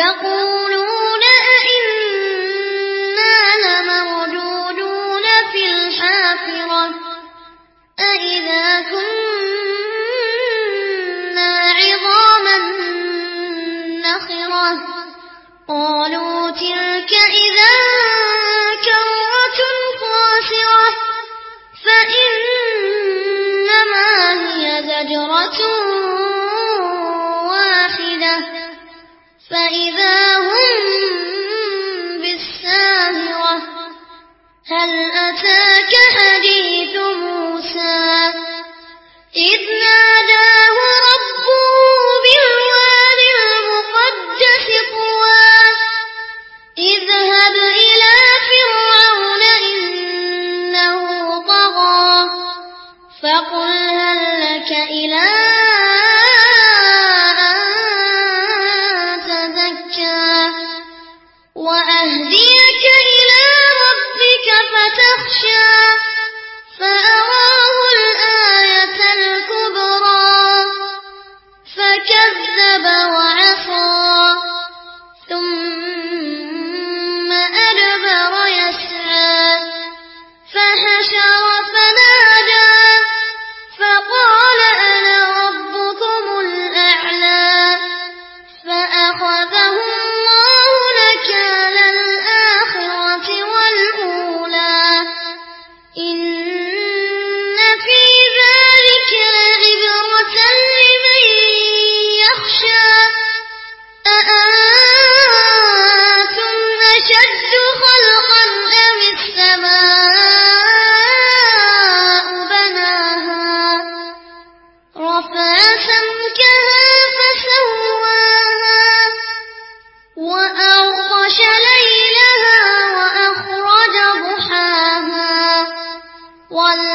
يقولون أئنا لمردودون في الحافرة؟ أئذا كنا عظاما نخرة؟ قالوا تلك إذا فقل هل لك إلى أن تزكى وأهديك إلى ربك فتخشى فأ فأخذه الله نكال one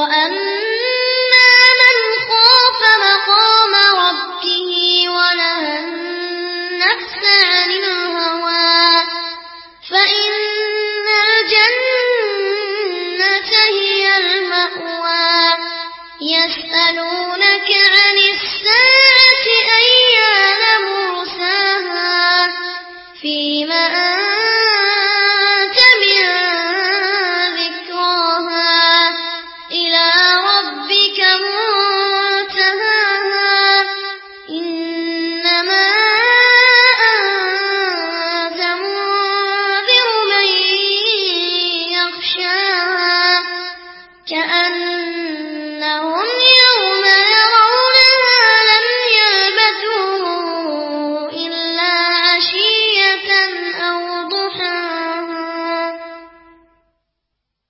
وأما 今。